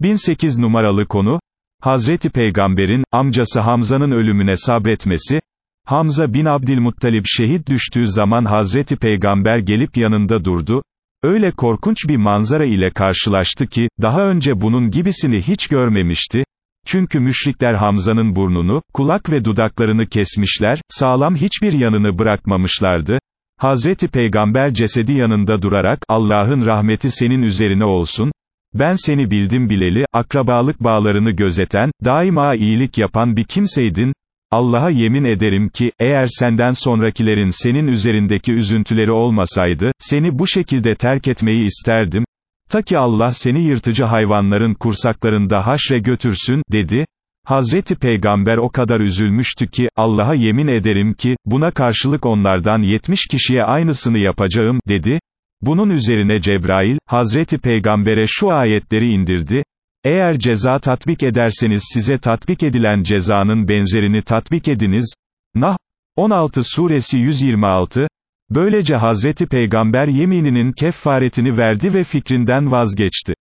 1008 numaralı konu, Hazreti Peygamber'in, amcası Hamza'nın ölümüne sabretmesi, Hamza bin Abdülmuttalip şehit düştüğü zaman Hazreti Peygamber gelip yanında durdu, öyle korkunç bir manzara ile karşılaştı ki, daha önce bunun gibisini hiç görmemişti, çünkü müşrikler Hamza'nın burnunu, kulak ve dudaklarını kesmişler, sağlam hiçbir yanını bırakmamışlardı, Hazreti Peygamber cesedi yanında durarak, Allah'ın rahmeti senin üzerine olsun, ben seni bildim bileli, akrabalık bağlarını gözeten, daima iyilik yapan bir kimseydin, Allah'a yemin ederim ki, eğer senden sonrakilerin senin üzerindeki üzüntüleri olmasaydı, seni bu şekilde terk etmeyi isterdim, ta ki Allah seni yırtıcı hayvanların kursaklarında haşre götürsün, dedi, Hazreti Peygamber o kadar üzülmüştü ki, Allah'a yemin ederim ki, buna karşılık onlardan yetmiş kişiye aynısını yapacağım, dedi, bunun üzerine Cebrail, Hazreti Peygamber'e şu ayetleri indirdi, eğer ceza tatbik ederseniz size tatbik edilen cezanın benzerini tatbik ediniz, Nah, 16 suresi 126, böylece Hazreti Peygamber yemininin kefaretini verdi ve fikrinden vazgeçti.